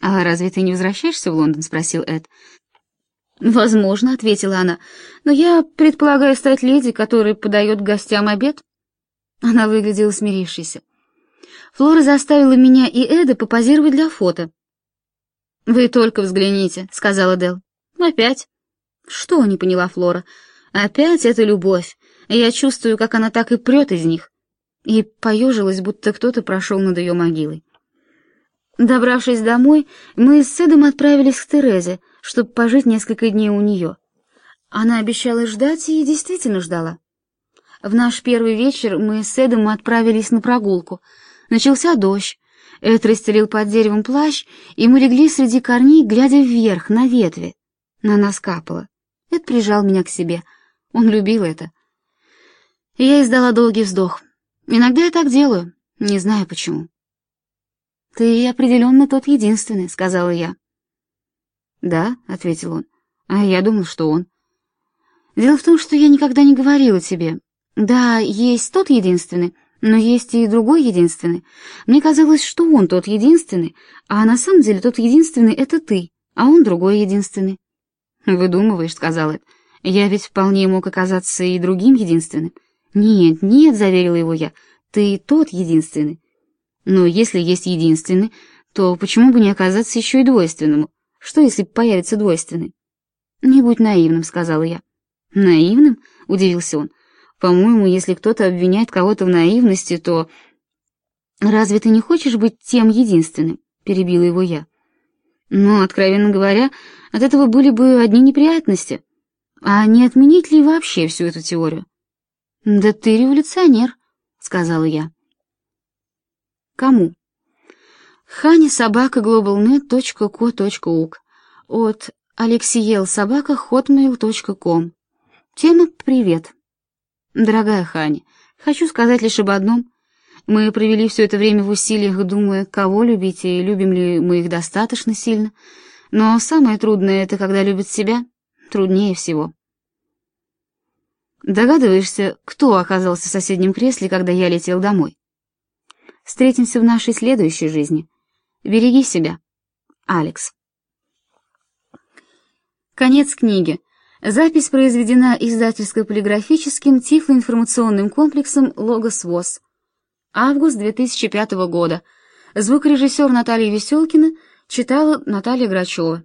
«А разве ты не возвращаешься в Лондон?» — спросил Эд. «Возможно», — ответила она, — «но я предполагаю стать леди, которая подает гостям обед». Она выглядела смирившейся. Флора заставила меня и Эда попозировать для фото. «Вы только взгляните», — сказала Дел. «Опять?» «Что?» — не поняла Флора. «Опять это любовь. Я чувствую, как она так и прет из них». И поежилась, будто кто-то прошел над ее могилой. Добравшись домой, мы с Эдом отправились к Терезе, чтобы пожить несколько дней у нее. Она обещала ждать и действительно ждала. В наш первый вечер мы с Эдом отправились на прогулку. Начался дождь. Эд расстелил под деревом плащ, и мы легли среди корней, глядя вверх, на ветви. На нас капало. Эд прижал меня к себе. Он любил это. Я издала долгий вздох. Иногда я так делаю, не знаю почему. «Ты определенно тот единственный», — сказала я. «Да», — ответил он, — «а я думал, что он». «Дело в том, что я никогда не говорила тебе. Да, есть тот единственный, но есть и другой единственный. Мне казалось, что он тот единственный, а на самом деле тот единственный — это ты, а он другой единственный». «Выдумываешь», — сказал Эд. «Я ведь вполне мог оказаться и другим единственным». «Нет, нет», — заверила его я, — «ты тот единственный». Но если есть единственный, то почему бы не оказаться еще и двойственному? Что, если появится двойственный? «Не будь наивным», — сказала я. «Наивным?» — удивился он. «По-моему, если кто-то обвиняет кого-то в наивности, то...» «Разве ты не хочешь быть тем единственным?» — перебила его я. «Ну, откровенно говоря, от этого были бы одни неприятности. А не отменить ли вообще всю эту теорию?» «Да ты революционер», — сказала я. Кому? Хани собака globalnet.co.uk от Алексеел собака hotmail.com. Тема «Привет». Дорогая Хани, хочу сказать лишь об одном. Мы провели все это время в усилиях, думая, кого любить и любим ли мы их достаточно сильно. Но самое трудное — это когда любят себя. Труднее всего. Догадываешься, кто оказался в соседнем кресле, когда я летел домой? Встретимся в нашей следующей жизни. Береги себя. Алекс. Конец книги. Запись произведена издательско-полиграфическим тифлоинформационным комплексом «Логос ВОЗ». Август 2005 года. Звукорежиссер Наталья Веселкина читала Наталья Грачева.